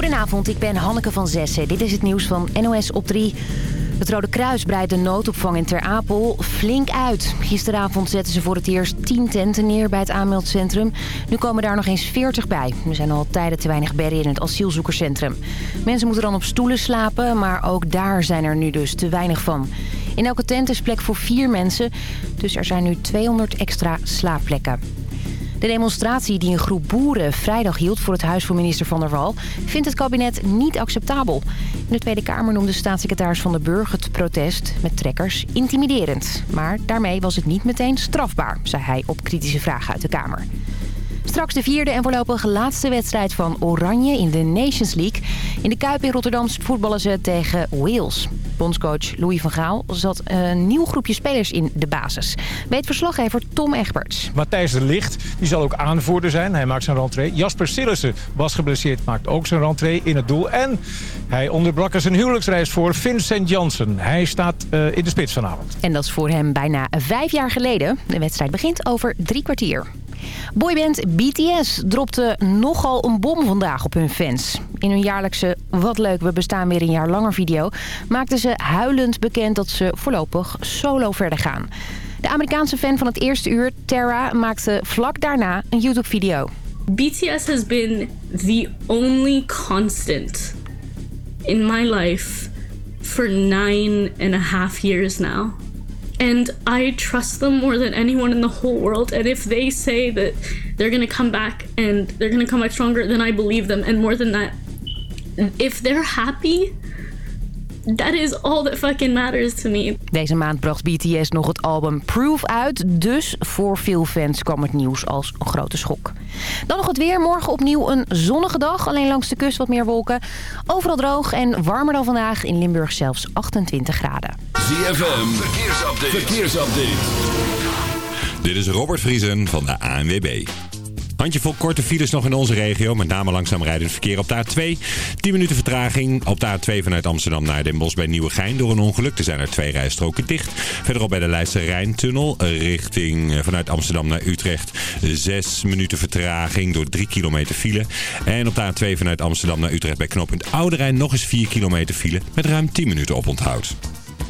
Goedenavond, ik ben Hanneke van Zessen. Dit is het nieuws van NOS op 3. Het Rode Kruis breidt de noodopvang in Ter Apel flink uit. Gisteravond zetten ze voor het eerst 10 tenten neer bij het aanmeldcentrum. Nu komen daar nog eens 40 bij. Er zijn al tijden te weinig bedden in het asielzoekerscentrum. Mensen moeten dan op stoelen slapen, maar ook daar zijn er nu dus te weinig van. In elke tent is plek voor vier mensen, dus er zijn nu 200 extra slaapplekken. De demonstratie die een groep boeren vrijdag hield voor het huis van minister Van der Wal... vindt het kabinet niet acceptabel. In de Tweede Kamer noemde staatssecretaris Van den Burg het protest met trekkers intimiderend. Maar daarmee was het niet meteen strafbaar, zei hij op kritische vragen uit de Kamer. Straks de vierde en voorlopig laatste wedstrijd van Oranje in de Nations League. In de Kuip in Rotterdam voetballen ze tegen Wales. Bondscoach Louis van Gaal zat een nieuw groepje spelers in de basis. Weet verslaggever Tom Egberts. Matthijs de Licht die zal ook aanvoerder zijn. Hij maakt zijn rentree. Jasper Sillissen was geblesseerd, maakt ook zijn rentree in het doel. En hij onderbrak er zijn huwelijksreis voor Vincent Janssen. Hij staat uh, in de spits vanavond. En dat is voor hem bijna vijf jaar geleden. De wedstrijd begint over drie kwartier. Boyband BTS dropte nogal een bom vandaag op hun fans. In hun jaarlijkse Wat leuk, we bestaan weer een jaar langer video... maakten ze huilend bekend dat ze voorlopig solo verder gaan. De Amerikaanse fan van het eerste uur, Tara, maakte vlak daarna een YouTube-video. BTS has been the only constant in my life for nine and a half years now. And I trust them more than anyone in the whole world. And if they say that they're to come back and they're to come back stronger, then I believe them. And more than that, if they're happy, that is all that fucking matters to me. Deze maand bracht BTS nog het album Proof uit. Dus voor veel fans kwam het nieuws als een grote schok. Dan nog het weer. Morgen opnieuw een zonnige dag. Alleen langs de kust wat meer wolken. Overal droog en warmer dan vandaag. In Limburg zelfs 28 graden. ZFM. Verkeersupdate. Verkeersupdate. Dit is Robert Vriesen van de ANWB. Handjevol korte files nog in onze regio. Met name langzaam rijdend verkeer op de A2. 10 minuten vertraging op de A2 vanuit Amsterdam naar Den Bosch bij Nieuwegein. Door een ongeluk. Er zijn er twee rijstroken dicht. Verderop bij de Leidse Rijntunnel. Richting eh, vanuit Amsterdam naar Utrecht. 6 minuten vertraging door 3 kilometer file. En op de A2 vanuit Amsterdam naar Utrecht bij knooppunt Oude Rijn nog eens 4 kilometer file. Met ruim 10 minuten op onthoud.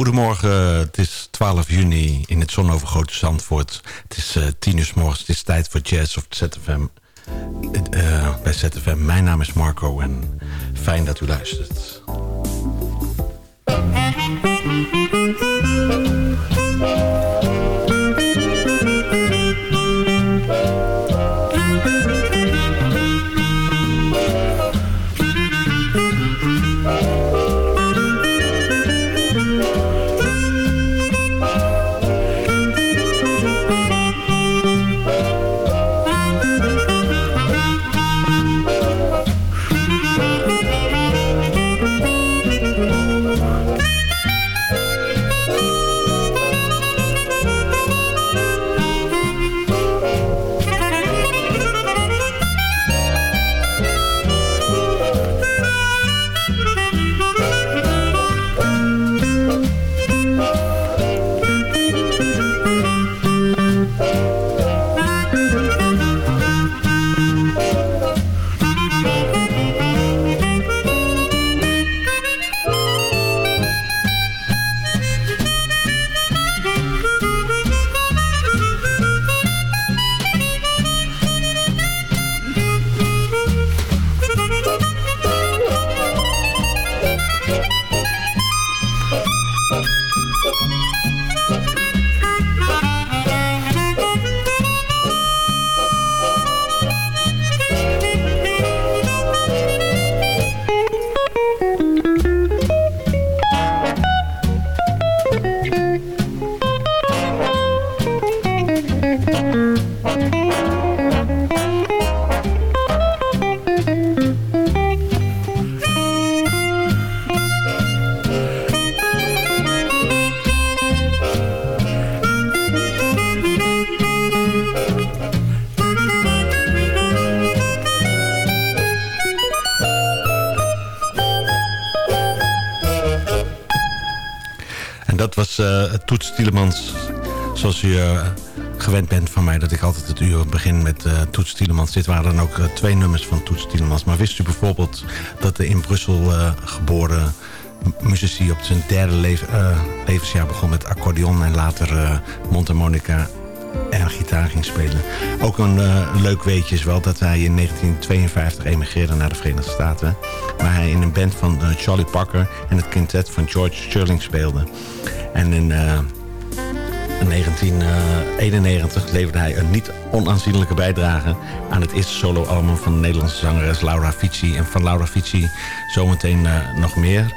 Goedemorgen, het is 12 juni in het zonovergoten Zandvoort. Het is uh, tien uur s morgens, het is tijd voor jazz of ZFM. Uh, bij ZFM, mijn naam is Marco en fijn dat u luistert. Toets Tielemans. Zoals u uh, gewend bent van mij dat ik altijd het uur begin met uh, Toets Tielemans. Dit waren dan ook uh, twee nummers van Toets Tielemans. Maar wist u bijvoorbeeld dat de in Brussel geboren muzici op zijn derde levensjaar begon met accordeon en later mondharmonica en gitaar ging spelen. Ook een leuk weetje is wel dat hij in 1952 emigreerde naar de Verenigde Staten. Waar hij in een band van Charlie Parker en het quintet van George Sterling speelde. En in, 1991 eh, leverde hij een niet onaanzienlijke bijdrage aan het eerste soloalbum van de Nederlandse zangeres Laura Fici. En van Laura Fici zometeen uh, nog meer.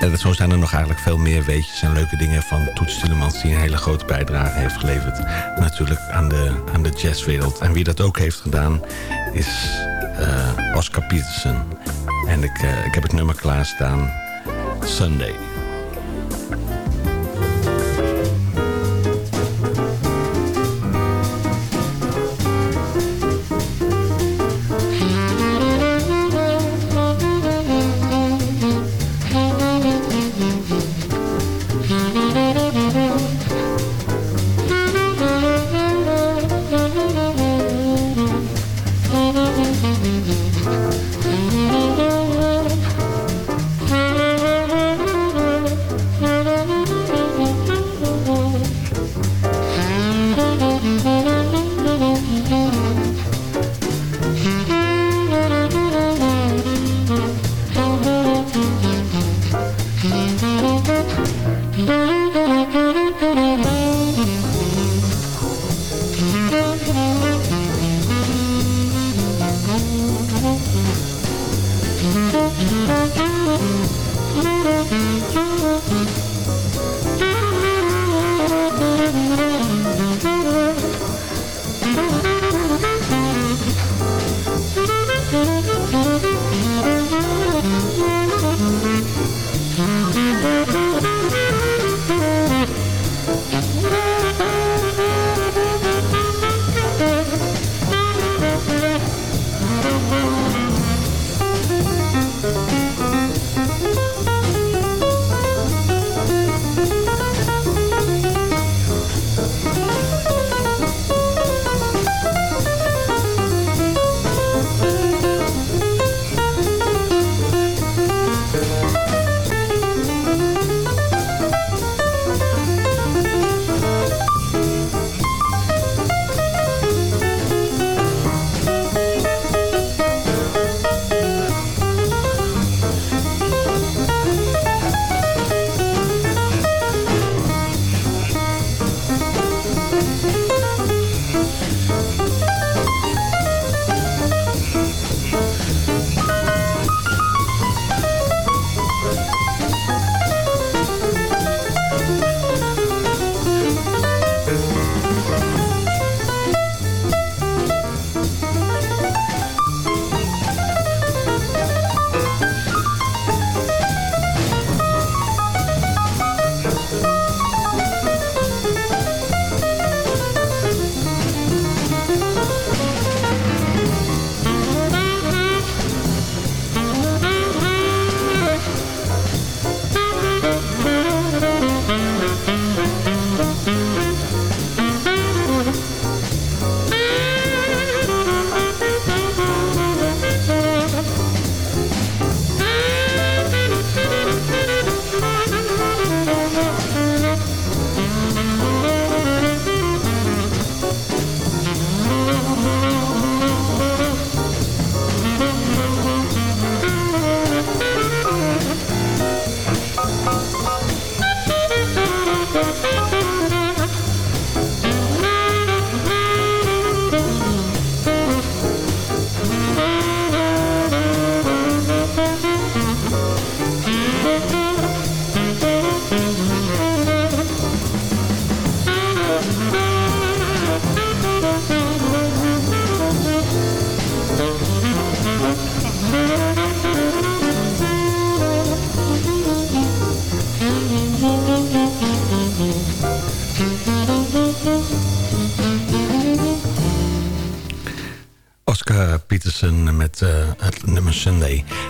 En zo zijn er nog eigenlijk veel meer weetjes en leuke dingen van Toets Tielemans... die een hele grote bijdrage heeft geleverd natuurlijk aan de, aan de jazzwereld. En wie dat ook heeft gedaan is uh, Oscar Peterson. En ik, uh, ik heb het nummer klaarstaan, Sunday.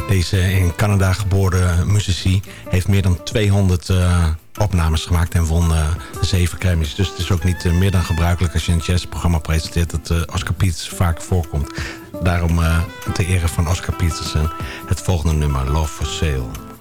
Deze in Canada geboren muzici heeft meer dan 200 uh, opnames gemaakt en won uh, zeven Grammys. Dus het is ook niet meer dan gebruikelijk als je een jazzprogramma presenteert... dat Oscar Peterson vaak voorkomt. Daarom ter ere van Oscar Peterson het volgende nummer, Love for Sale.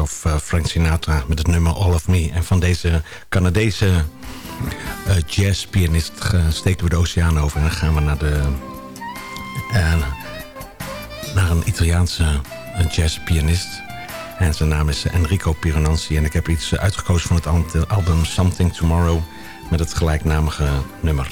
Of Frank Sinatra... met het nummer All of Me. En van deze Canadese uh, jazzpianist steken we de oceaan over... en dan gaan we naar, de, naar een Italiaanse jazzpianist... En zijn naam is Enrico Piranansi. En ik heb iets uitgekozen van het album Something Tomorrow... met het gelijknamige nummer.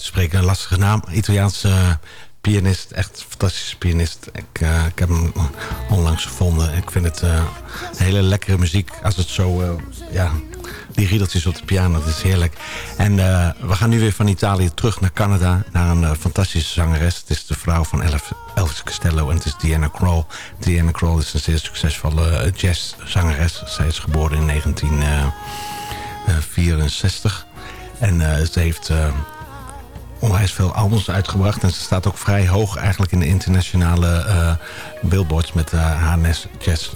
Uit spreken. Een lastige naam. Italiaanse eh, pianist, echt fantastische pianist. Ik, uh, ik heb hem onlangs gevonden. Ik vind het uh, hele lekkere muziek. Als het zo, ja, die riedeltjes op de piano, dat is heerlijk. En we gaan nu weer van Italië terug naar Canada. Naar een fantastische zangeres. Het is de vrouw van Elf, Elvis Costello en het is Diana Krall. Diana Krall is een zeer succesvolle jazzzangeres. Zij is geboren in 19... 64. En ze heeft onwijs veel albums uitgebracht. En ze staat ook vrij hoog eigenlijk in de internationale uh, billboards met haar jazz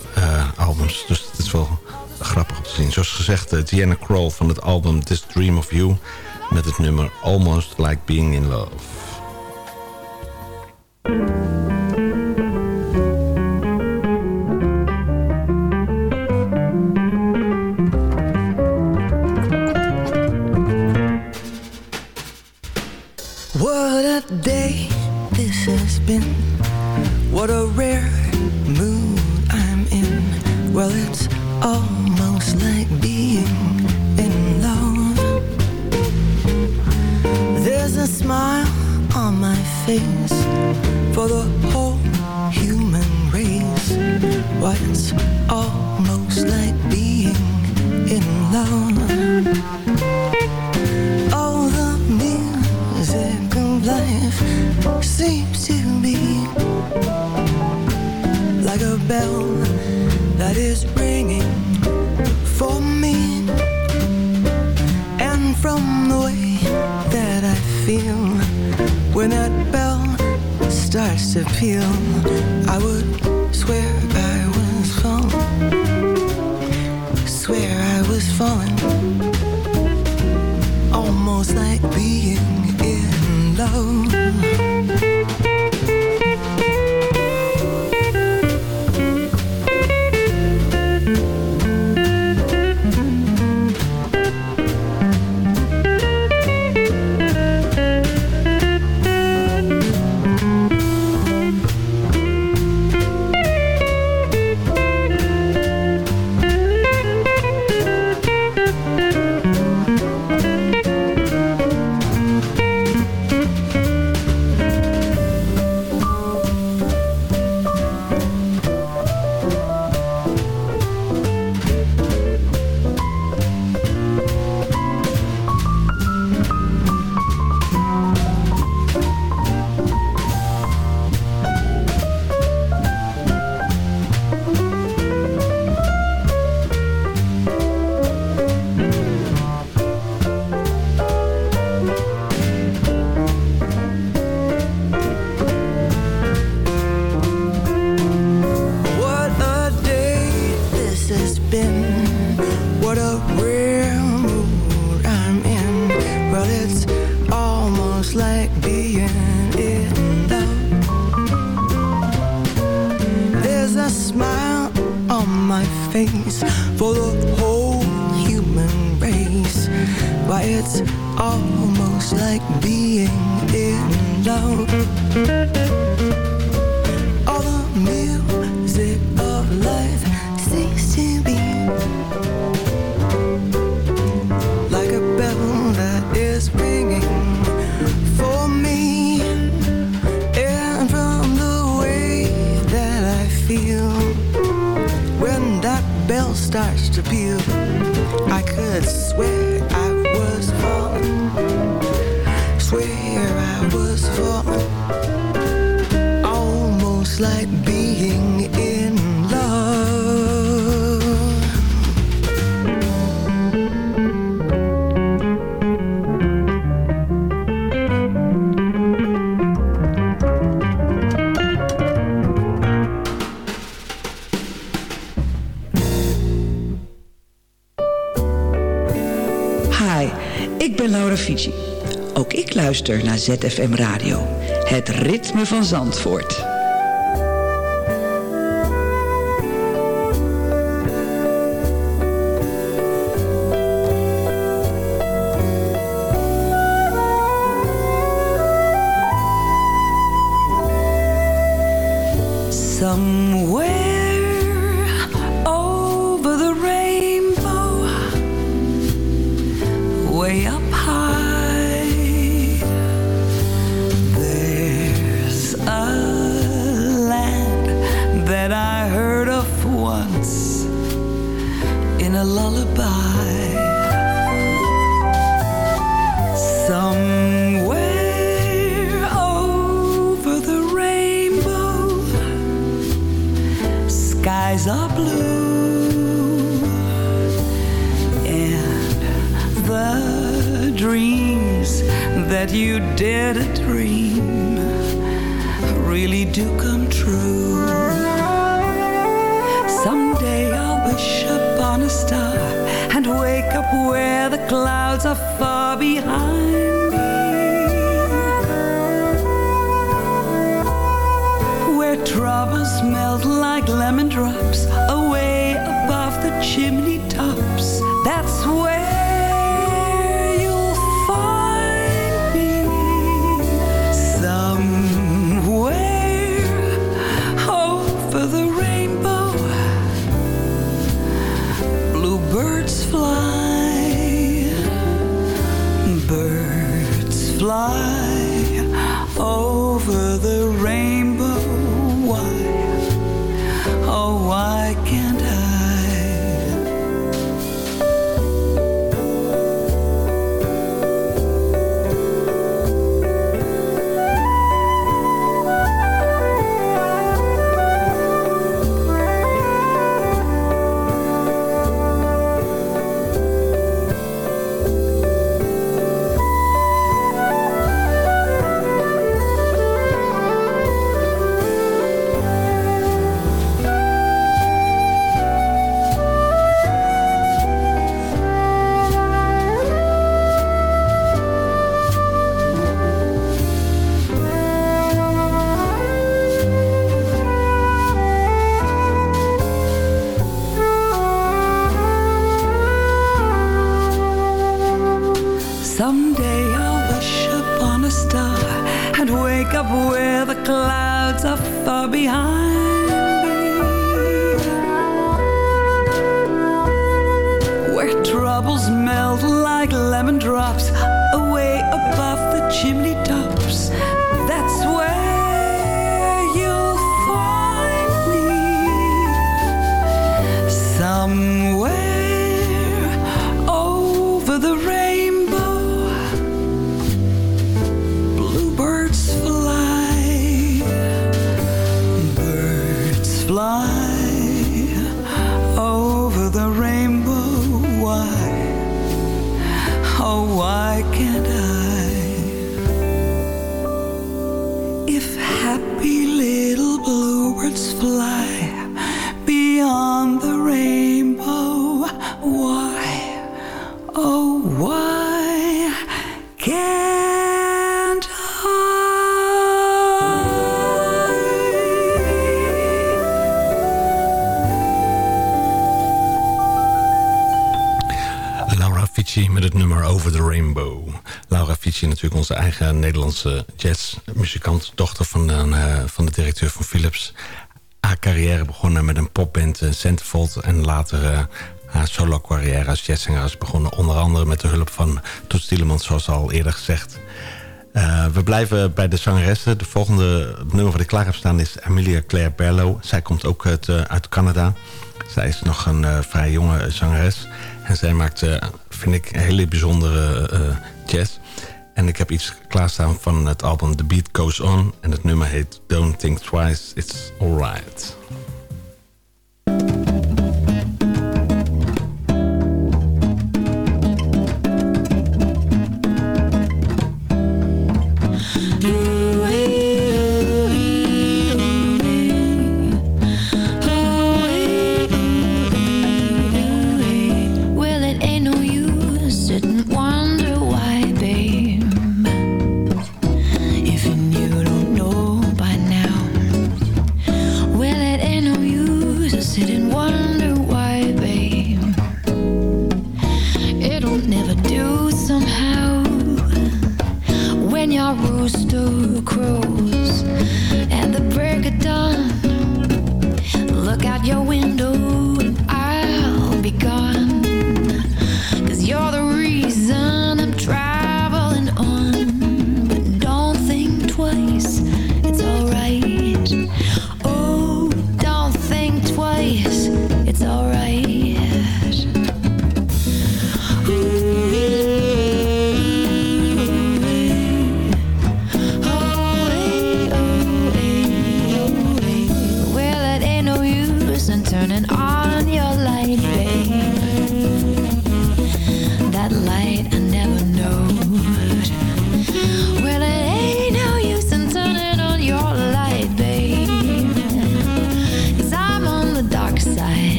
albums. Dus het is wel grappig om te zien. Zoals gezegd, Diana Krall van het album This Dream of You... met het nummer Almost Like Being in Love. What a rare bell that is ringing for me. And from the way that I feel When that bell starts to peal I would swear ZFM Radio. Het ritme van Zandvoort. Somewhere skies are blue. And the dreams that you did dream really do come true. Someday I'll wish upon a star and wake up where the clouds are far behind. Drops away above the chimney. Met het nummer Over the Rainbow. Laura Fici natuurlijk onze eigen Nederlandse jazzmuzikant. Dochter van, de, eh, van de directeur van Philips. Haar carrière begonnen met een popband uh, Centerfold. En later eh, haar solo carrière als jazzzanger is begonnen. Onder andere met de hulp van Toets Tielemans zoals al eerder gezegd. Eh, we blijven bij de zangeressen. De volgende nummer wat ik klaar heb staan is Amelia Claire Berlow. Zij komt ook uit, eh, uit Canada. Zij is nog een eh, vrij jonge zangeres. En zij maakt, eh, vind ik, een hele bijzondere eh, jazz. En ik heb iets klaarstaan van het album The Beat Goes On. En het nummer heet Don't Think Twice, It's Alright.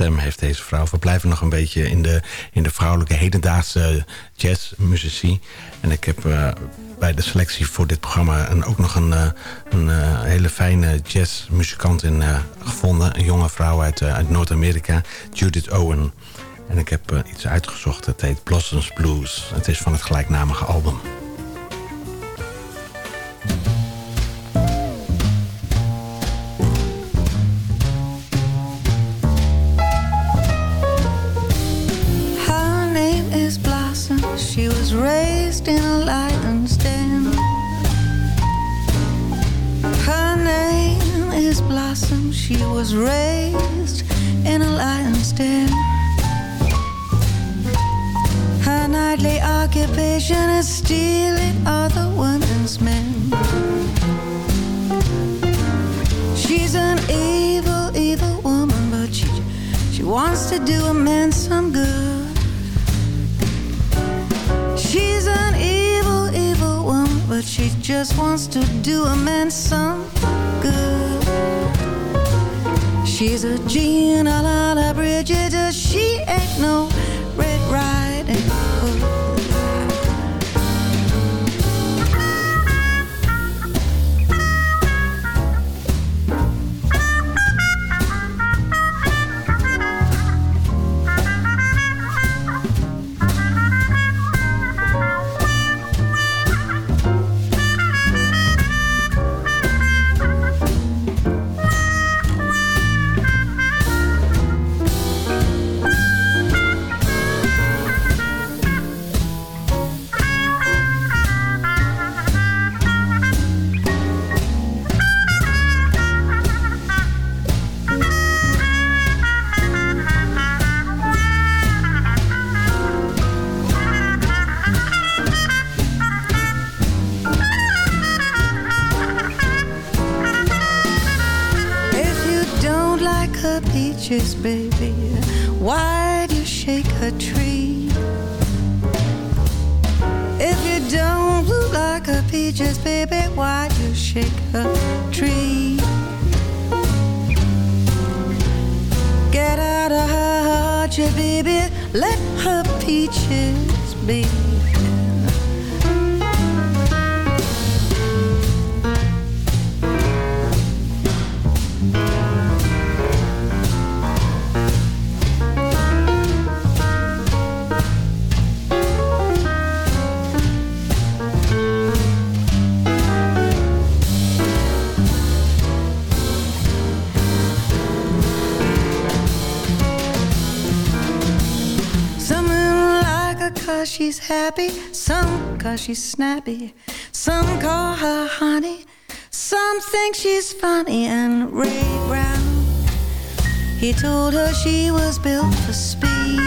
Stem heeft deze vrouw. We blijven nog een beetje in de, in de vrouwelijke hedendaagse jazzmuzici. En ik heb uh, bij de selectie voor dit programma een, ook nog een, uh, een uh, hele fijne jazzmuzikant in gevonden. Een jonge vrouw uit, uit Noord-Amerika, Judith Owen. En ik heb iets uitgezocht. Het heet Blossoms Blues. Het is van het gelijknamige album. She was raised in a lion's den. Her nightly occupation is stealing other women's men. She's an evil, evil woman, but she, she wants to do a man some good. She's an evil, evil woman, but she just wants to do a man some good. She's a Gina Lala Bridget, uh, she ain't no peaches, baby. Why'd you shake a tree? If you don't look like a peaches, baby, why'd you shake a tree? Get out of her heart, yeah, baby. Let her peaches be. Happy, some cause she's snappy. Some call her honey, some think she's funny. And Ray Brown, he told her she was built for speed.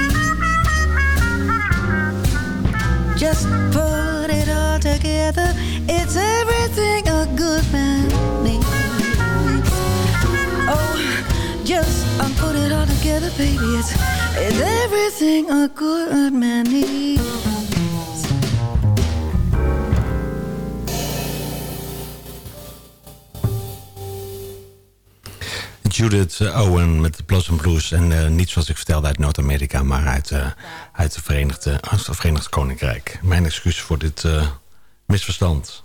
Just put it all together, it's everything a good man needs. Oh, just um, put it all together, baby. It's, it's everything a good man needs. Judith Owen met de Blossom Blues. En uh, niet zoals ik vertelde uit Noord-Amerika, maar uit, uh, uit, het Verenigd Koninkrijk. Mijn excuus voor dit misverstand.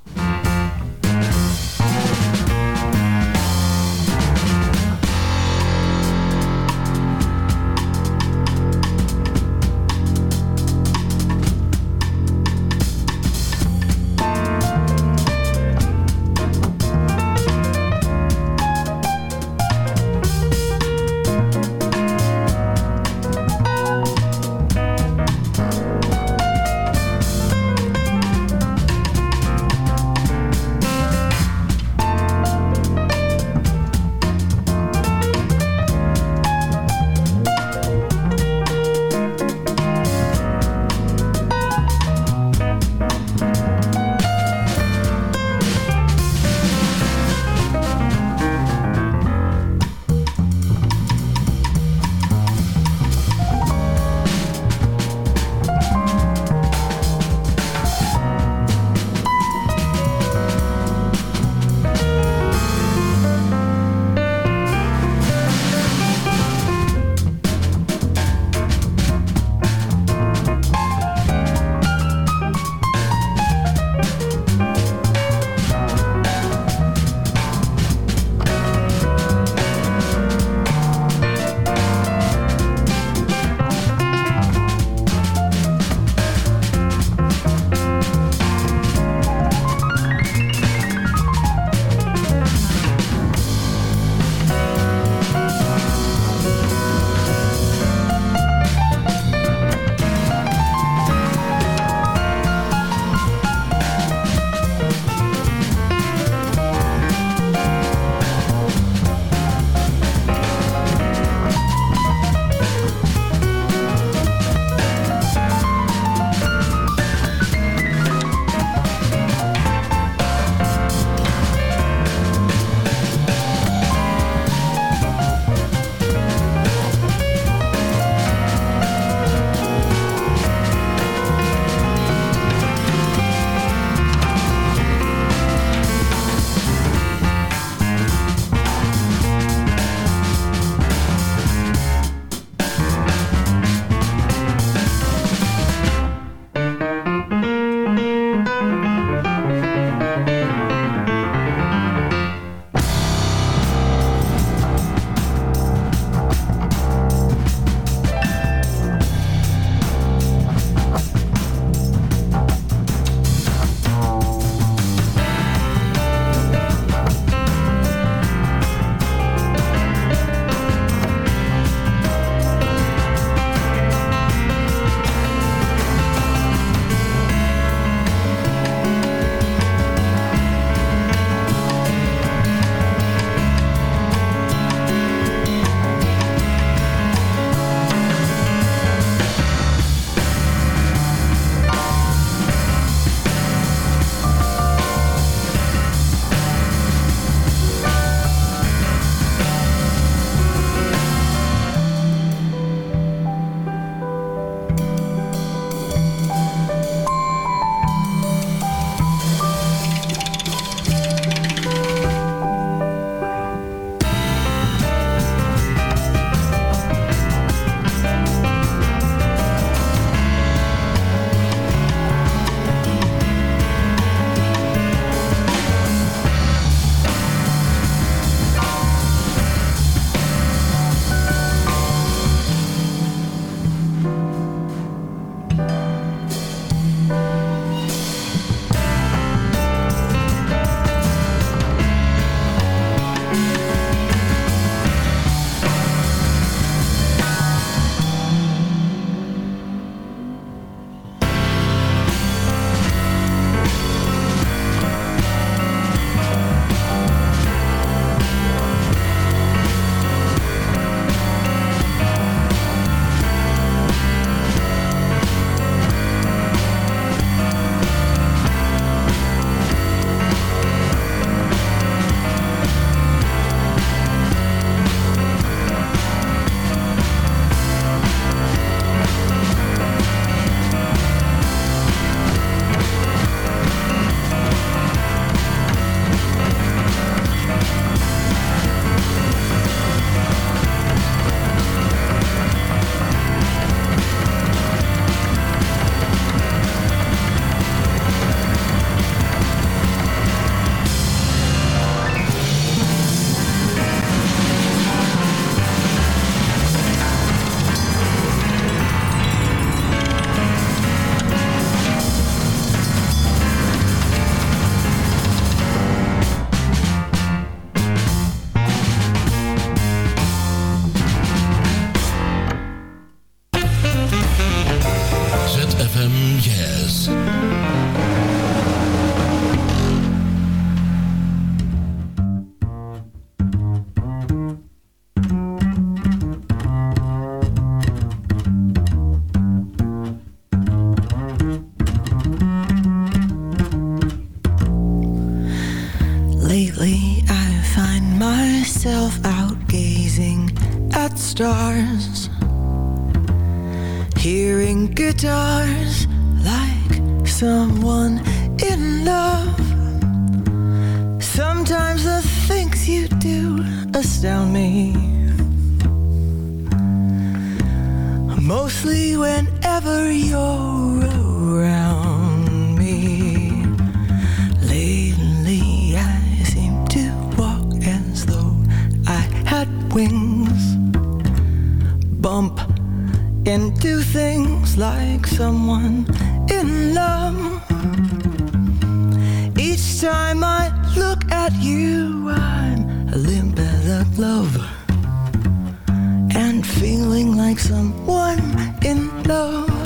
Stars, hearing guitars like someone in love. Sometimes the things you do astound me. Mostly whenever you're into things like someone in love. Each time I look at you, I'm limp as a glove and feeling like someone in love.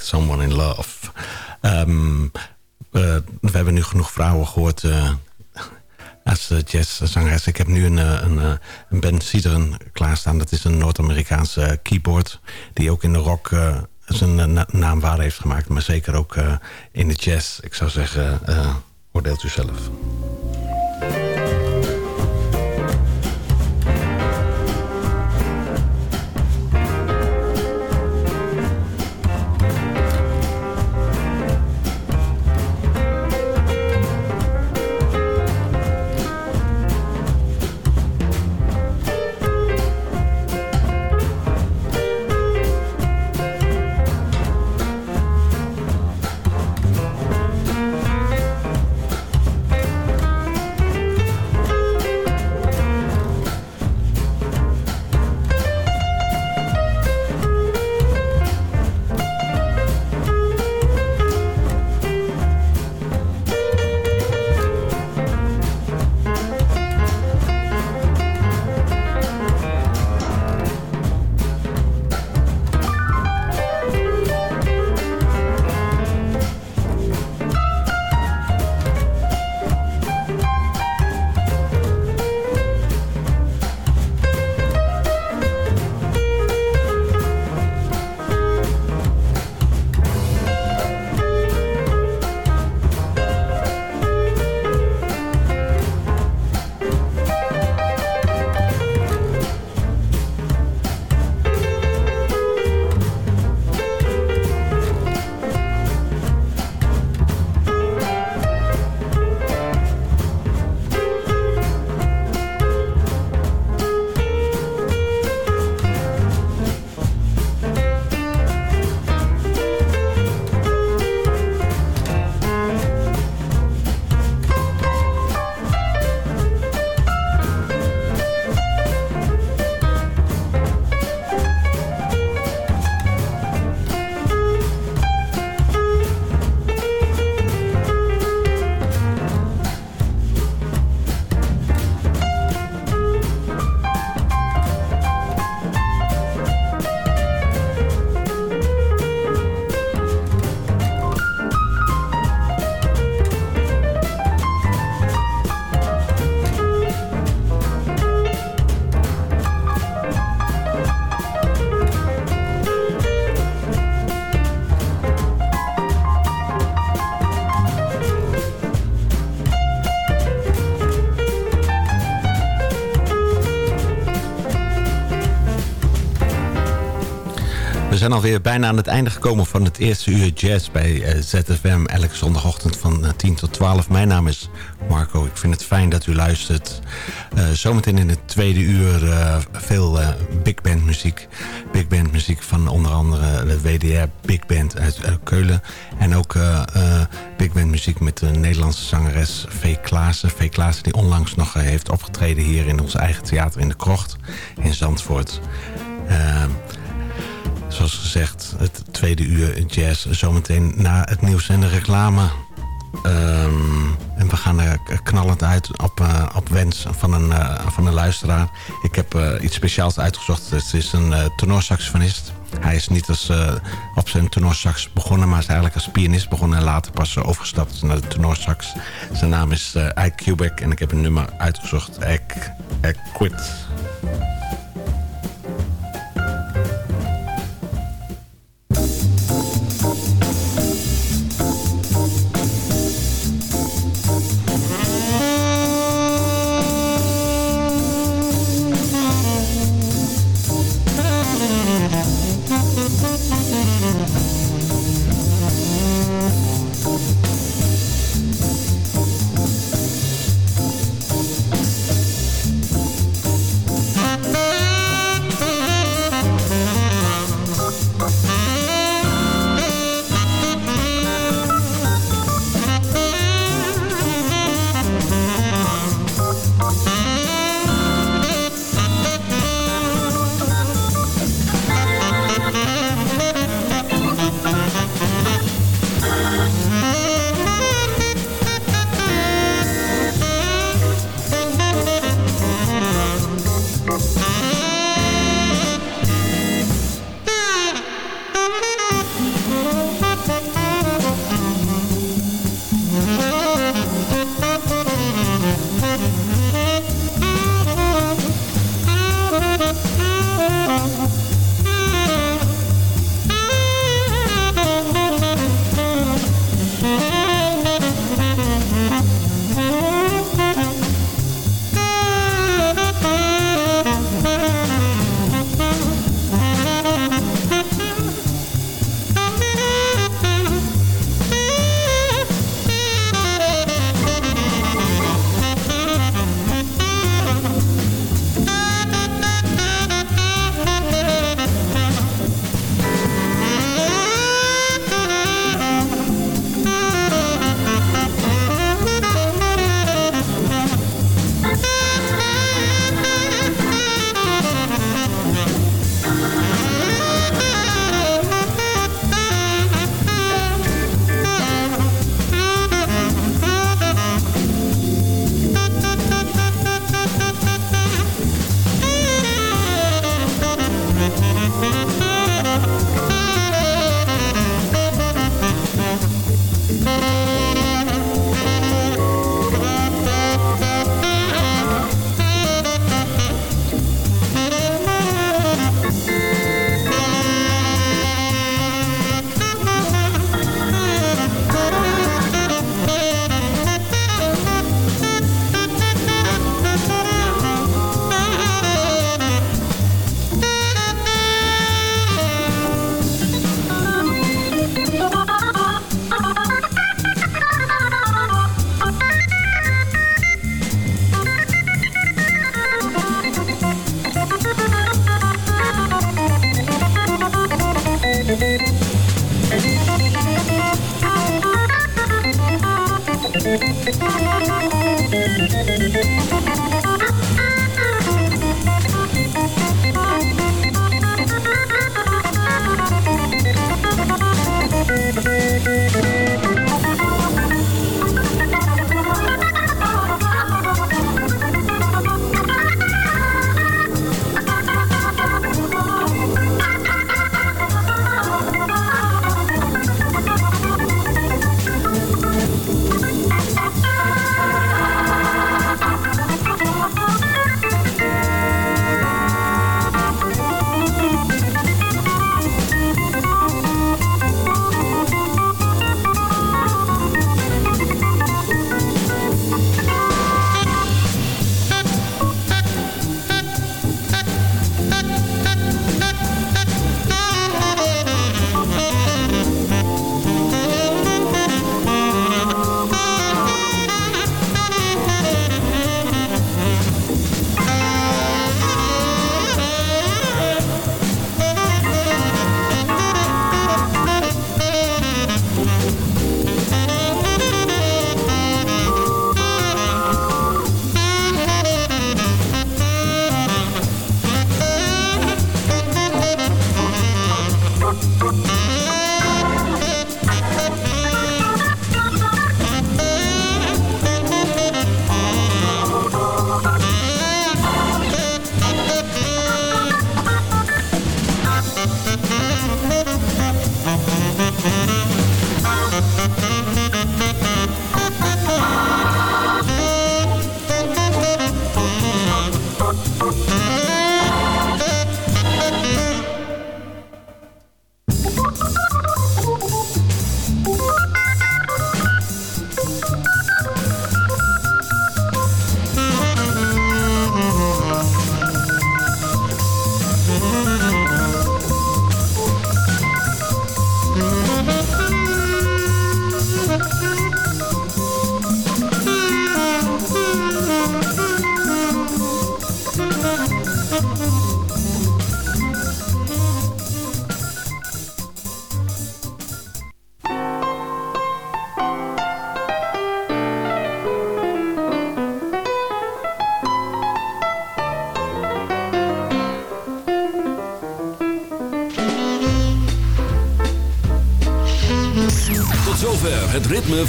Eh, Someone in Love. Ehm, eh, we hebben nu genoeg vrouwen gehoord eh, als uh, jazzzangeres. Ik heb nu een, eh, een, eh, een Ben Sideren klaarstaan. Dat is een Noord-Amerikaanse keyboard die ook in de rock eh, zijn eh, na- naam waar heeft gemaakt. Maar zeker ook eh, in de jazz. Ik zou zeggen, eh, oordeelt u zelf. Zijn alweer bijna aan het einde gekomen van het eerste uur jazz bij eh, ZFM. Elke zondagochtend van 10 eh, tot 12. Mijn naam is Marco. Ik vind het fijn dat u luistert. Uh, zometeen in het tweede uur veel big band muziek. Big band muziek van onder andere de WDR Big Band uit Keulen. En ook big band muziek met de Nederlandse zangeres V. Klaassen. V. Klaassen die onlangs nog heeft opgetreden hier in ons eigen theater in de Krocht in Zandvoort. Zoals gezegd, het tweede uur jazz zometeen na het nieuws en de reclame. Um, en we gaan er knallend uit op, uh, op wens van een, uh, van een luisteraar. Ik heb uh, iets speciaals uitgezocht. Het is een tenorsaxofonist. Hij is niet als, op zijn tenorsax begonnen, maar is eigenlijk als pianist begonnen... en later pas overgestapt naar de tenorsax. Zijn naam is Ike Kubek en ik heb een nummer uitgezocht. Ike, Ike Quit.